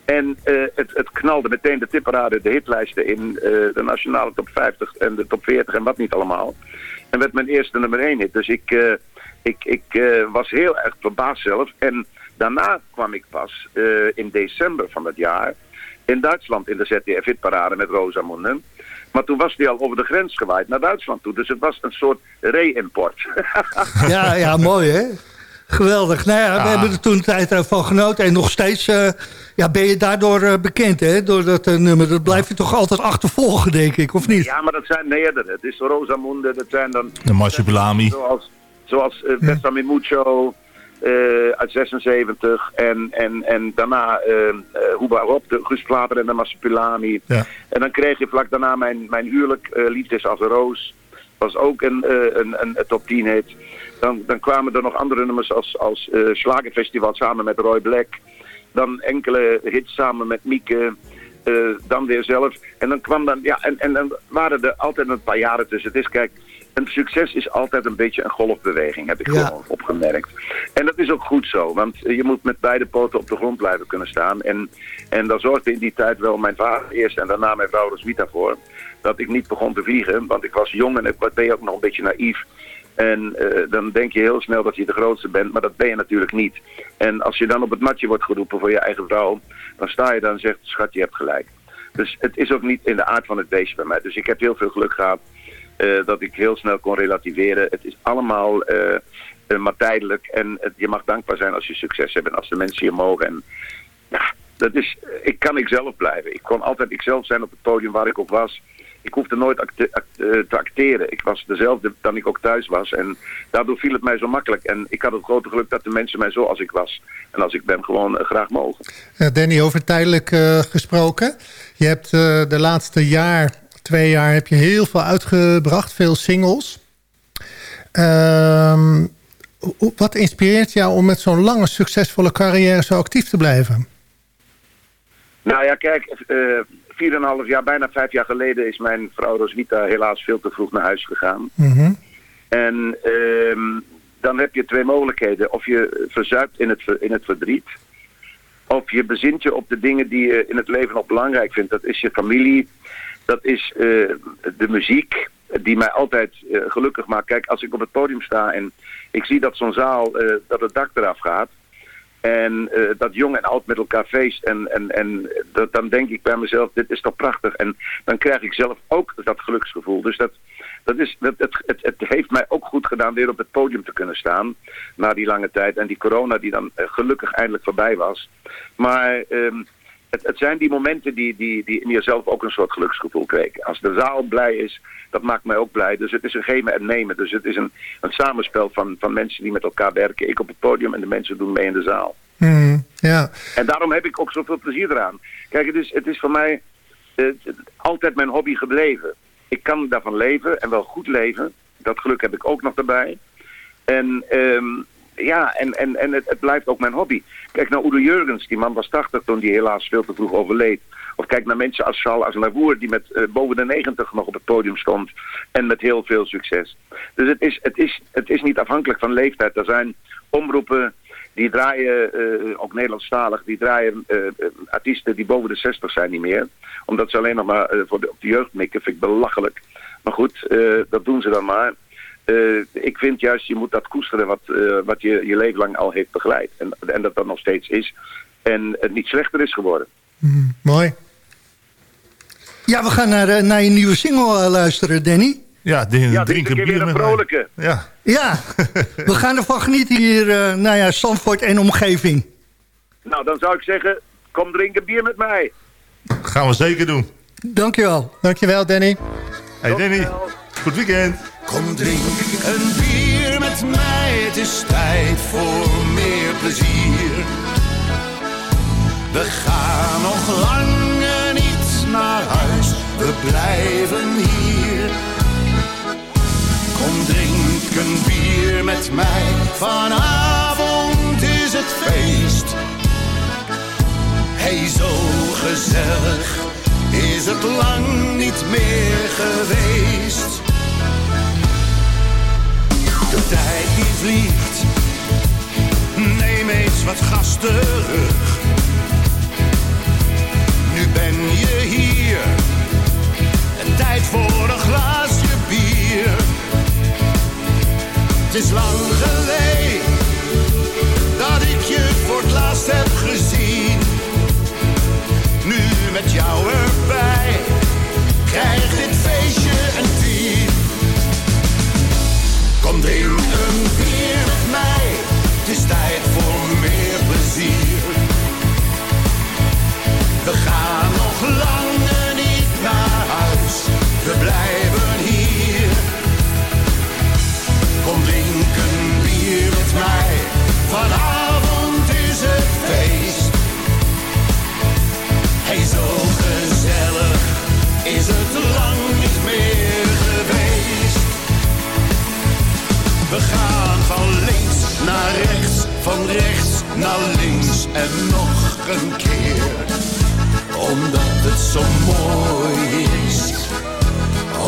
En het, het knalde meteen de tipparade, de hitlijsten in de nationale top 50 en de top 40 en wat niet allemaal. En werd mijn eerste nummer 1 hit. Dus ik, ik, ik was heel erg verbaasd zelf. En daarna kwam ik pas in december van dat jaar in Duitsland in de ZDF hitparade met Rosamunde. Maar toen was die al over de grens gewaaid naar Duitsland toe. Dus het was een soort re-import. Ja, ja, mooi hè? Geweldig. Nou ja, we hebben er toen een tijd eh, van genoten. En nog steeds eh, ja, ben je daardoor eh, bekend, hè? Door dat nummer. Dat blijf je toch altijd achtervolgen, denk ik, of niet? Ja, maar dat zijn meerdere. Het is Rosamunde, dat zijn dan... De Marsupilami. Zoals, zoals uh, Mucho uit 76 en, en, en daarna uh, uh, Huba Rob, de Guus Plater en de Marsupilami. Ja. En dan kreeg je vlak daarna mijn, mijn huwelijk, uh, Liefdes als een Roos. Was ook een, een, een, top 10 hit. Dan, dan kwamen er nog andere nummers als, als eh Slagerfestival samen met Roy Black. Dan enkele hits samen met Mieke. eh, dan weer zelf. En dan kwam dan, ja, en, en dan waren er altijd een paar jaren tussen. Het is, kijk, een succes is altijd een beetje een golfbeweging, heb ik Ja. gewoon opgemerkt. En dat is ook goed zo, want je moet met beide poten op de grond blijven kunnen staan. En, en daar zorgde in die tijd wel mijn vader eerst en daarna mijn vrouw Roswitha voor. Dat ik niet begon te vliegen, want ik was jong en ik ben ook nog een beetje naïef. En eh, dan denk je heel snel dat je de grootste bent, maar dat ben je natuurlijk niet. En als je dan op het matje wordt geroepen voor je eigen vrouw, dan sta je dan en zegt, schat, je hebt gelijk. Dus het is ook niet in de aard van het beestje bij mij. Dus ik heb heel veel geluk gehad eh, dat ik heel snel kon relativeren. Het is allemaal eh, eh, maar tijdelijk en je mag dankbaar zijn als je succes hebt en als de mensen je mogen. En ja, dat is, ik kan ikzelf blijven. Ik kon altijd ikzelf zijn op het podium waar ik ook was. Ik hoefde nooit eh, te acteren. Ik was dezelfde dan ik ook thuis was. En daardoor viel het mij zo makkelijk. En ik had het grote geluk dat de mensen mij zo als ik was en als ik ben gewoon eh, graag mogen. Eh, Danny, over tijdelijk eh, gesproken. Je hebt eh, de laatste jaar, twee jaar, heb je heel veel uitgebracht. Veel singles. Ehm, wat inspireert jou om met zo'n lange, succesvolle carrière zo actief te blijven? Nou ja, kijk, eh 4,5 jaar, bijna vijf jaar geleden is mijn vrouw Roswitha helaas veel te vroeg naar huis gegaan. En ehm, dan heb je twee mogelijkheden. Of je verzuipt in het, in het verdriet. Of je bezint je op de dingen die je in het leven nog belangrijk vindt. Dat is je familie. Dat is eh, de muziek. Die mij altijd eh, gelukkig maakt. Kijk, als ik op het podium sta en ik zie dat zo'n zaal, eh, dat het dak eraf gaat. En dat jong en oud met elkaar feest. En, en, en dat, dan denk ik bij mezelf, dit is toch prachtig. En dan krijg ik zelf ook dat geluksgevoel. Dus dat, dat is, dat, het, het, heeft mij ook goed gedaan weer op het podium te kunnen staan. Na die lange tijd. En die corona die dan gelukkig eindelijk voorbij was. Maar ehm, het, het zijn die momenten die, die, die in jezelf ook een soort geluksgevoel kweken. Als de zaal blij is, dat maakt mij ook blij. Dus het is een geven en nemen. Dus het is een, een samenspel van, van mensen die met elkaar werken. Ik op het podium en de mensen doen mee in de zaal. Hmm, ja. En daarom heb ik ook zoveel plezier eraan. Kijk, het is, het is voor mij eh, altijd mijn hobby gebleven. Ik kan daarvan leven en wel goed leven. Dat geluk heb ik ook nog erbij. En ehm, ja, en, en, en het, het blijft ook mijn hobby. Kijk naar Udo Jurgens, die man was 80 toen die helaas veel te vroeg overleed. Of kijk naar mensen als Charles Aznavour, die met eh, boven de 90 nog op het podium stond. En met heel veel succes. Dus het is, het is, het is niet afhankelijk van leeftijd. Er zijn omroepen die draaien, eh, ook Nederlandstalig, die draaien eh, artiesten die boven de 60 zijn niet meer. Omdat ze alleen nog maar voor de, op de jeugd mikken, vind ik belachelijk. Maar goed, dat doen ze dan maar. Eh, ik vind juist, je moet dat koesteren wat, eh, wat je je leven lang al heeft begeleid. En, en dat dat nog steeds is. En het niet slechter is geworden. Mooi. Ja, we gaan naar, eh, naar je nieuwe single luisteren, Danny. Ja, de, Ja, dit een keer weer een vrolijke. Ja. Ja, we gaan ervan genieten hier, eh nou ja, Zandvoort en omgeving. Nou, dan zou ik zeggen, kom drinken bier met mij. Gaan we zeker doen. Dankjewel. Dankjewel, Danny. Hey Danny, goed weekend. Kom drink een bier met mij, het is tijd voor meer plezier. We gaan nog lang niet naar huis, we blijven hier. Kom drink een bier met mij, vanavond is het feest. Hey, zo gezellig is het lang niet meer geweest. De tijd die vliegt, neem eens wat gas terug. Nu ben je hier, en tijd voor een glaasje bier. Het is lang geleden dat ik je voor het laatst heb gezien. Nu met jou erbij, krijgt dit feestje een tien. Drink een bier met het is tijd voor meer plezier. Naar links en nog een keer. Omdat het zo mooi is.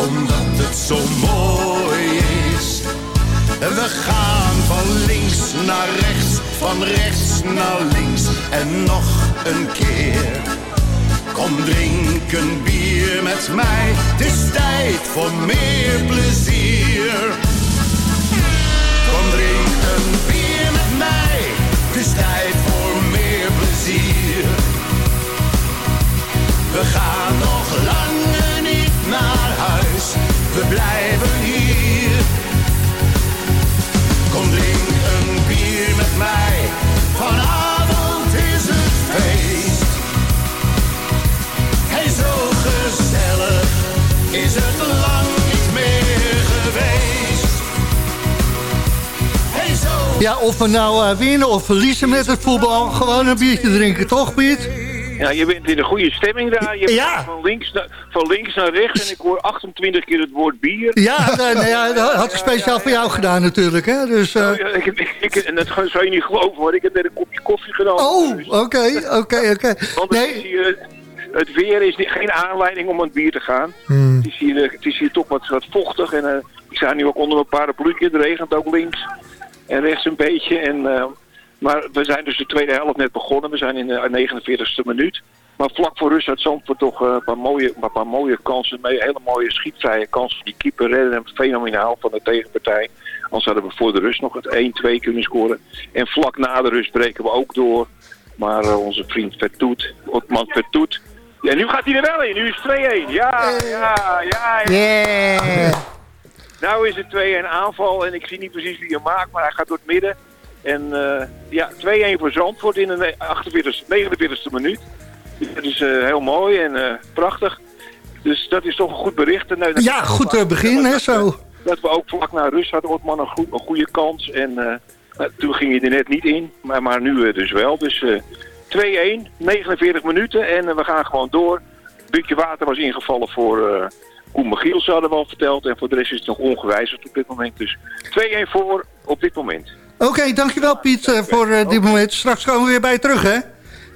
Omdat het zo mooi is. We gaan van links naar rechts, van rechts naar links en nog een keer. Kom drink een bier met mij, het is tijd voor meer plezier. Kom drink een bier met mij, is tijd voor meer plezier. We gaan nog langer niet naar huis, we blijven hier. Kom drink een bier met mij, Ja, of we nou eh, winnen of verliezen met het voetbal. Gewoon een biertje drinken, toch Piet? Ja, je bent in een goede stemming daar. Je Ja. van links, naar, van links naar rechts en ik hoor 28 keer het woord bier. Ja, nee, nee, ja, dat had ik speciaal voor jou gedaan natuurlijk. Hè? Dus, eh, Oh, ik, ik, ik, en dat zou je niet geloven hoor. Ik heb net een kopje koffie genomen. Oh, oké, oké, oké. Want het, weer is niet, geen aanleiding om aan het bier te gaan. Hmm. Het, is hier, eh, het is hier toch wat, wat vochtig. En ik sta nu ook onder een parapluutje. Het regent ook links en rechts een beetje. En, eh, maar we zijn dus de tweede helft net begonnen. We zijn in de 49ste minuut. Maar vlak voor rust had Zandvoort toch eh, een, paar mooie, een paar mooie kansen mee. Hele mooie schietvrije kansen. Die keeper redden hem fenomenaal van de tegenpartij. Anders hadden we voor de rust nog het 1-2 kunnen scoren. En vlak na de rust breken we ook door. Maar eh, onze vriend Vertoet, Otman Vertoet. En nu gaat hij er wel in. Nu is het 2-1. Ja, ja, ja. Yeah. Nou is het 2-1 aanval en ik zie niet precies wie hem maakt, maar hij gaat door het midden. En eh, ja, 2-1 voor Zandvoort in de 48, 49ste minuut. Dat is eh, heel mooi en eh, prachtig. Dus dat is toch een goed bericht. En, Ja, goed begin, hè, zo. dat we ook vlak na rust hadden Otman een, goed, een goede kans. En nou, toen ging hij er net niet in, maar, maar nu dus wel. Dus eh 2-1, 49 minuten en we gaan gewoon door. Bukje water was ingevallen voor Koen Michiels, hadden we al verteld. En voor de rest is het nog ongewijzigd op dit moment. Dus 2-1 voor op dit moment. Oké, dankjewel Piet eh, voor eh, dit moment. Straks komen we weer bij je terug, hè?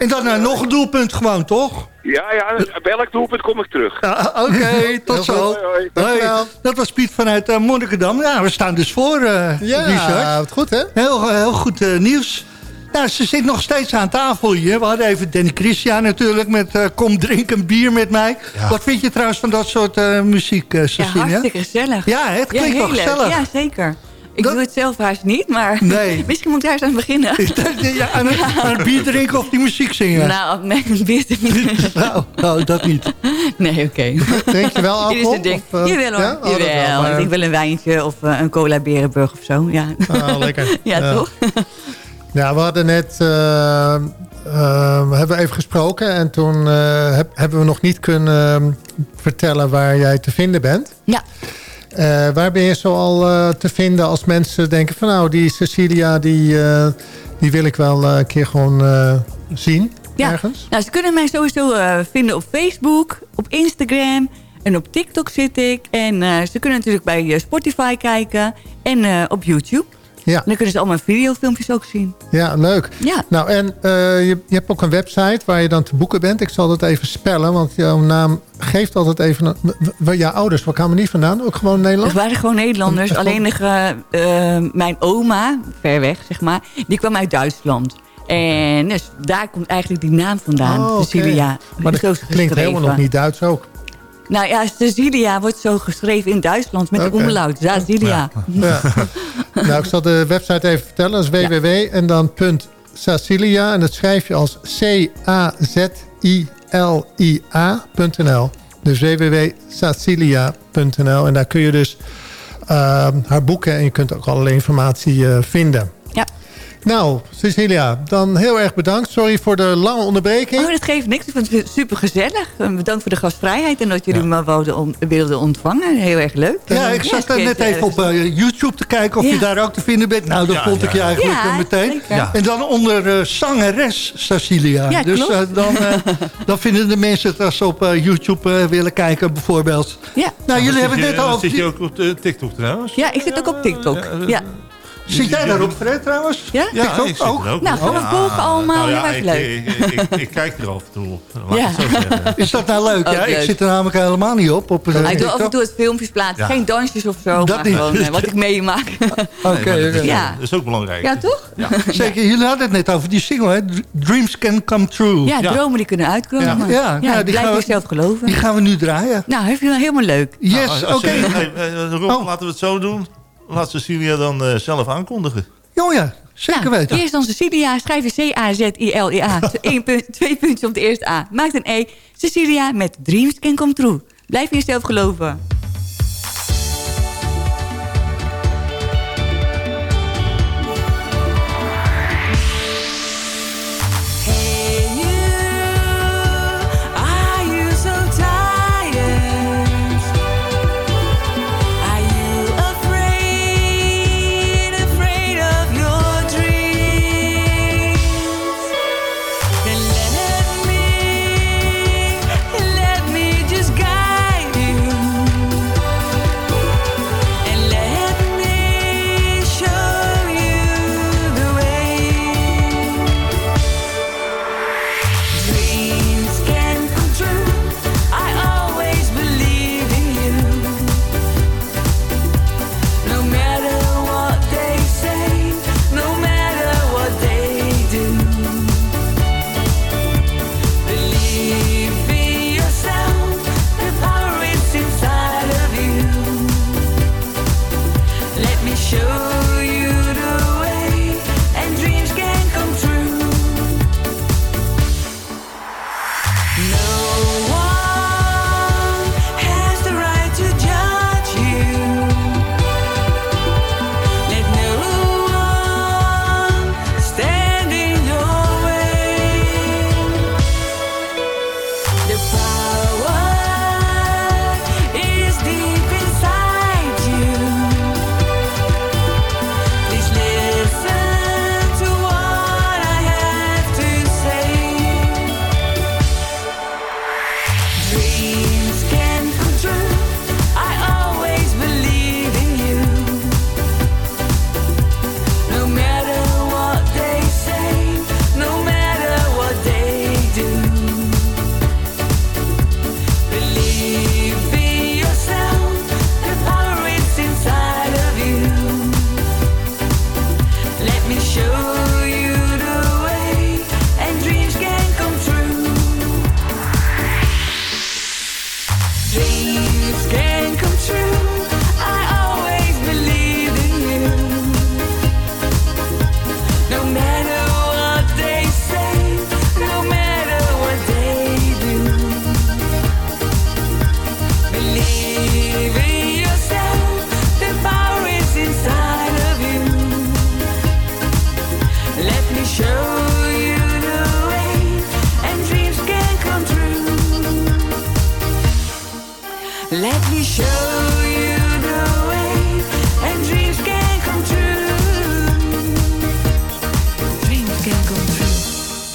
En dan eh, nog een doelpunt gewoon, toch? Ja, ja, bij welk doelpunt kom ik terug. Ja, Oké, tot zo. Hoi, hoi. Hoi. Dat was Piet vanuit eh, Monnikendam. Ja, we staan dus voor, eh Ja, Richard. wat goed hè? Heel, heel goed nieuws. Nou, ze zit nog steeds aan tafel hier. We hadden even Danny Christian natuurlijk met eh, Kom drink een bier met mij. Wat vind je trouwens van dat soort eh, muziek, eh Ja, hartstikke gezellig. Ja, het klinkt wel gezellig. Ja, zeker. Ik doe het zelf haast niet, maar Nee. misschien moet ik daar eens aan beginnen. ja, aan, het, aan het bier drinken of die muziek zingen? Nou, nee, een bier nou, nou, dat niet. Nee, oké. Drink je wel Dit is alcohol? het ding. Of, Jawel hoor, ja? Oh, dat wel, maar- Ik wil een wijntje of een cola Berenburg of zo. Ja, Ah, lekker. ja, Ja. toch? Ja, we hadden net eh, eh, we hebben even gesproken en toen eh, heb- hebben we nog niet kunnen eh, vertellen waar jij te vinden bent. Ja. Waar ben je zo al te vinden als mensen denken van nou, die Cecilia, die, die wil ik wel een keer gewoon zien Ja. ergens? Nou, ze kunnen mij sowieso vinden op Facebook, op Instagram en op TikTok zit ik. En ze kunnen natuurlijk bij Spotify kijken en op YouTube. Ja. En dan kunnen ze al mijn videofilmpjes ook zien. Ja, leuk. Ja. Nou, en eh, je, je hebt ook een website waar je dan te boeken bent. Ik zal dat even spellen, want jouw naam geeft altijd even... Een, jouw ouders, waar kwamen die vandaan? Ook gewoon Nederland? Het waren gewoon Nederlanders. Alleen eh, eh, mijn oma, ver weg zeg maar, die kwam uit Duitsland. En dus daar komt eigenlijk die naam vandaan, Oh. Cecilia. Maar dat klinkt helemaal nog niet Duits ook. Nou ja, Cecilia wordt zo geschreven in Duitsland met de omlaut. Cecilia. Ja. nou, ik zal de website even vertellen. Dat is www en dan punt Sacilia. En dat schrijf je als C-A-Z-I-L-I-A.nl. Dus www.sacilia.nl. En daar kun je dus eh, haar boeken en je kunt ook allerlei informatie eh, vinden. Nou, Cecilia, dan heel erg bedankt. Sorry voor de lange onderbreking. Oh, dat geeft niks. Ik vind het super gezellig. Bedankt voor de gastvrijheid en dat jullie me wilden, on- wilden ontvangen. Heel erg leuk. Ja, ik zat net even op eh, YouTube te kijken of Ja. je daar ook te vinden bent. Nou, dat Ja, vond ik je ja. eigenlijk Ja, meteen. En dan onder eh, zangeres Cecilia. Ja, dus klopt. eh, dan, eh, dan vinden de mensen het als ze op eh, YouTube willen kijken bijvoorbeeld. Ja. Nou, jullie hebben zit het je- net al... zit je ook op TikTok trouwens. Ja, ik zit ook op TikTok. Ja. Zit jij daarop, Fred, trouwens? Ja? Ja, ik zit ook? ook Nou, gewoon Ja. volgen allemaal, Nou ja, ik, leuk. Ik, ik, ik kijk er af en toe op. Ja. ik. Is dat nou leuk? Ik zit er namelijk helemaal niet op. op eh, Hij doet af en toe het filmpjes plaatsen. Ja. Geen dansjes of zo, Dat maar niet. gewoon eh, wat ik meemaak. Oké, Nee, dat, is, Ja. dat is ook belangrijk. ja, toch? Ja. Zeker, jullie hadden het net over die single, hè? Dr- Dreams Can Come True. Ja, dromen die kunnen uitkomen. Ja. Ja, Ja, nou, die blijf geloven. Die gaan we nu draaien. Nou, helemaal leuk. Yes, Nou, oké. eh, Rob, Oh. laten we het zo doen. Laat Cecilia dan eh, zelf aankondigen. Oh ja, zeker Nou, weten. Eerst dan Cecilia, schrijf je C-A-Z-I-L-I-A. Punt, twee puntjes op de eerste A. Maak een E. Cecilia met Dreams Can Come True. Blijf in jezelf geloven.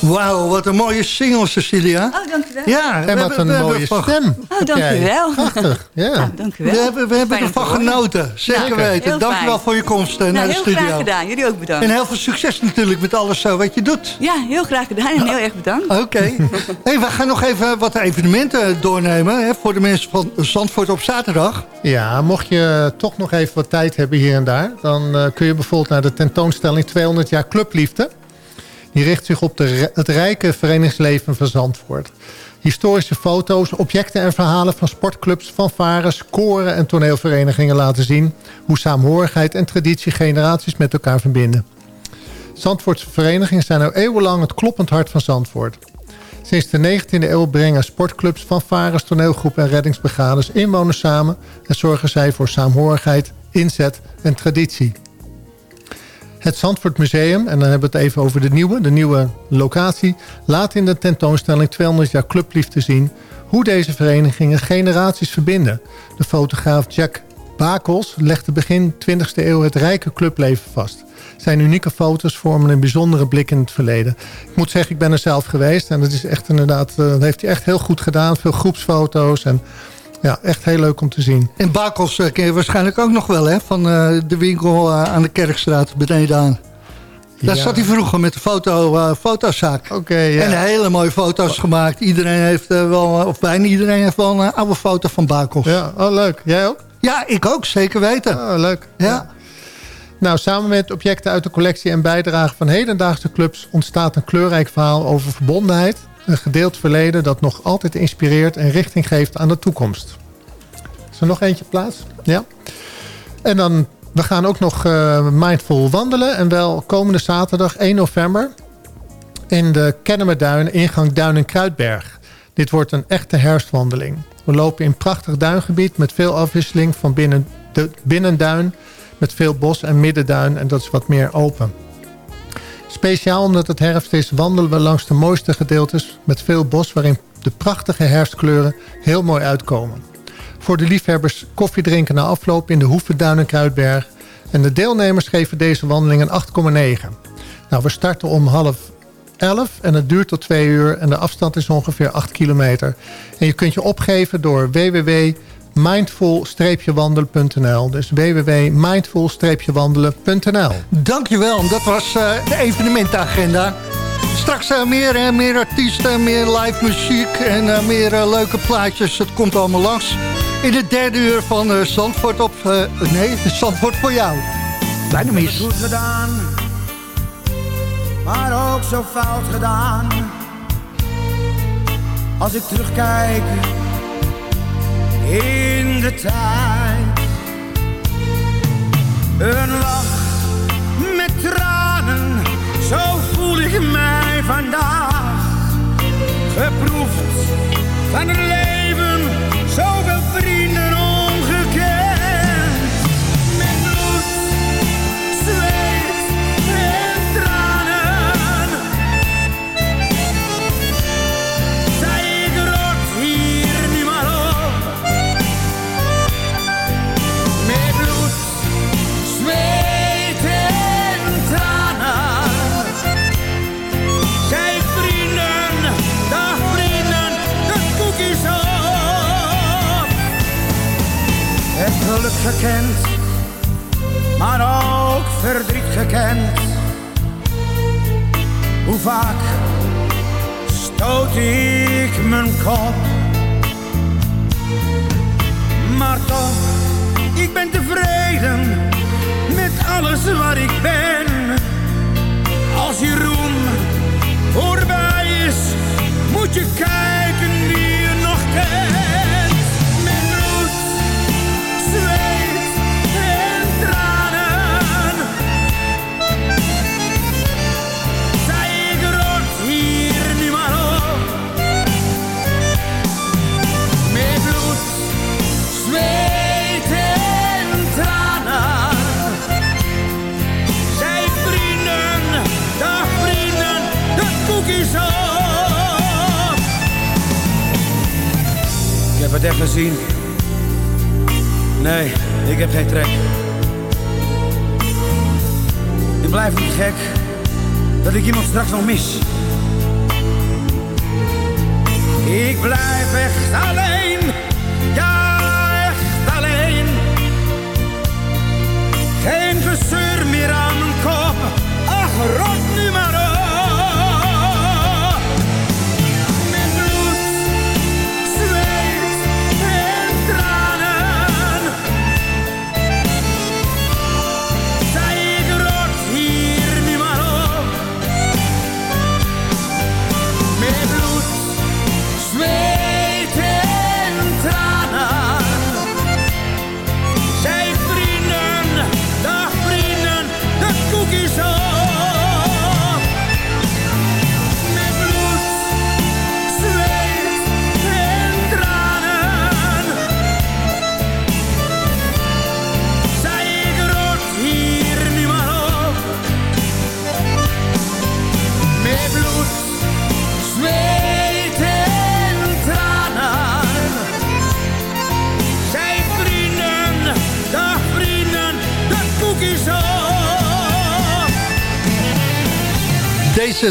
Wauw, wat een mooie single, Cecilia. Oh, dankjewel. Ja, we En wat hebben- een mooie stem. Oh, dankjewel. Prachtig, ja. Nou, dankjewel. We hebben, we hebben ervan genoten, zeker weten. heel Dankjewel fijn. voor je komst eh, Nou, naar de heel studio. graag gedaan. Jullie ook bedankt. En heel veel succes natuurlijk met alles zo wat je doet. Ja, heel graag gedaan en heel erg bedankt. Oké. hey, we gaan nog even wat evenementen doornemen hè, voor de mensen van Zandvoort op zaterdag. Ja, mocht je toch nog even wat tijd hebben hier en daar... dan eh, kun je bijvoorbeeld naar de tentoonstelling 200 jaar Clubliefde. Die richt zich op de, het rijke verenigingsleven van Zandvoort. Historische foto's, objecten en verhalen van sportclubs, fanfares, koren en toneelverenigingen laten zien... hoe saamhorigheid en traditie generaties met elkaar verbinden. Zandvoortse verenigingen zijn al eeuwenlang het kloppend hart van Zandvoort. Sinds de 19e eeuw brengen sportclubs, fanfares, toneelgroepen en reddingsbrigades inwoners samen... en zorgen zij voor saamhorigheid, inzet en traditie. Het Zandvoort Museum, en dan hebben we het even over de nieuwe, de nieuwe locatie... laat in de tentoonstelling 200 jaar clubliefde zien... hoe deze verenigingen generaties verbinden. De fotograaf Jack Bakels legde begin 20e eeuw het rijke clubleven vast. Zijn unieke foto's vormen een bijzondere blik in het verleden. Ik moet zeggen, ik ben er zelf geweest en dat is echt inderdaad, eh, dat heeft hij echt heel goed gedaan. Veel groepsfoto's en Ja, echt heel leuk om te zien. En Bakels eh, ken je waarschijnlijk ook nog wel, hè? Van eh, de winkel eh, aan de Kerkstraat beneden aan. Daar Ja. zat hij vroeger met de foto, eh, fotozaak. Ja. En hele mooie foto's gemaakt. Iedereen heeft wel, of bijna iedereen heeft wel een oude foto van Bakels. Ja, oh leuk. Jij ook? Ja, ik ook, zeker weten. Oh, leuk. Ja. Nou, samen met objecten uit de collectie en bijdrage van hedendaagse clubs... ontstaat een kleurrijk verhaal over verbondenheid. Een gedeeld verleden dat nog altijd inspireert en richting geeft aan de toekomst. Is er nog eentje plaats? Ja. En dan, we gaan ook nog eh, mindful wandelen. En wel komende zaterdag 1 november in de Kennemerduin, ingang Duin en Kruidberg. Dit wordt een echte herfstwandeling. We lopen in prachtig duingebied met veel afwisseling van binnen de binnenduin... met veel bos en middenduin en dat is wat meer open. Speciaal omdat het herfst is wandelen we langs de mooiste gedeeltes... met veel bos waarin de prachtige herfstkleuren heel mooi uitkomen. Voor de liefhebbers koffie drinken na afloop in de Hoevenduin en Kruidberg... en de deelnemers geven deze wandeling een 8,9. Nou, we starten om half 11 en het duurt tot 2 uur en de afstand is ongeveer 8 kilometer. En je kunt je opgeven door www.mindful-wandelen.nl. Dus www.mindful-wandelen.nl. Dankjewel, dat was eh, de evenementenagenda. Straks eh, meer, eh, meer artiesten, meer live muziek en eh, meer leuke plaatjes. Het komt allemaal langs in het derde uur van eh, Zandvoort op... eh, nee, Zandvoort voor jou. Bijna Ik heb mis. goed gedaan, maar ook zo fout gedaan. Als ik terugkijk in de tijd. Een lach met tranen, zo voel ik mij vandaag. Geproefd van het leven,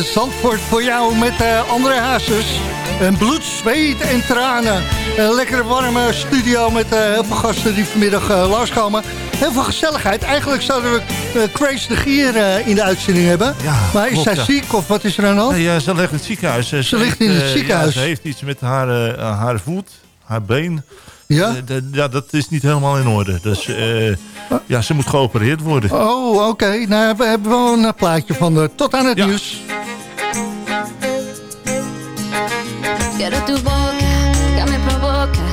Zandvoort voor jou met eh André Hazes. Een bloed, zweet en tranen. Een lekkere warme studio met eh, heel veel gasten die vanmiddag uh, langskomen. Heel veel gezelligheid. Eigenlijk zouden we uh, Grace de Gier in de uitzending hebben. maar is zij ziek of wat is er aan de hand? Nee, ja, ze ligt in het ziekenhuis. Ze, Ze ligt in het ziekenhuis. ja, ze heeft iets met haar, haar voet, haar been. Ja? Ja, dat is niet helemaal in orde. Dus ja, ze moet geopereerd worden. Oh, oké. Nou, we hebben wel een plaatje van de. Tot aan het nieuws. Quiero tu boca que me provoca,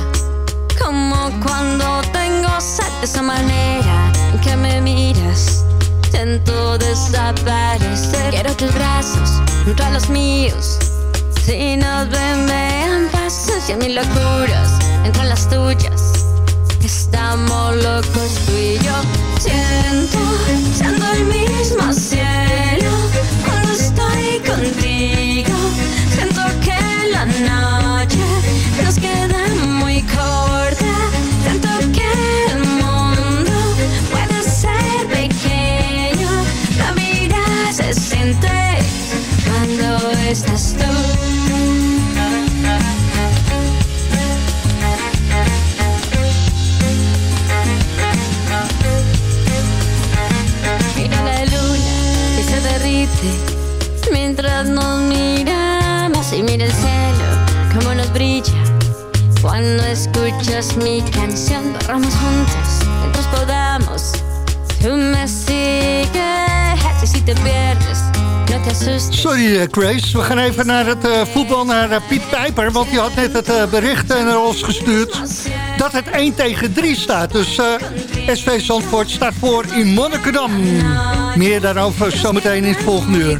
como cuando tengo sed de esa manera en que me miras. Siento desaparecer. Quiero tus brazos junto a los míos. Si nos ven, vean pasos y en mis locuras entre las tuyas. Estamos locos tú y yo. Siento, siendo el mismo cielo Grace, we gaan even naar het eh, voetbal, naar eh, Piet Pijper. Want die had net het eh, bericht naar ons gestuurd dat het 1 tegen 3 staat. Dus SV Zandvoort staat voor in Monnikendam. Meer daarover zometeen in het volgende uur.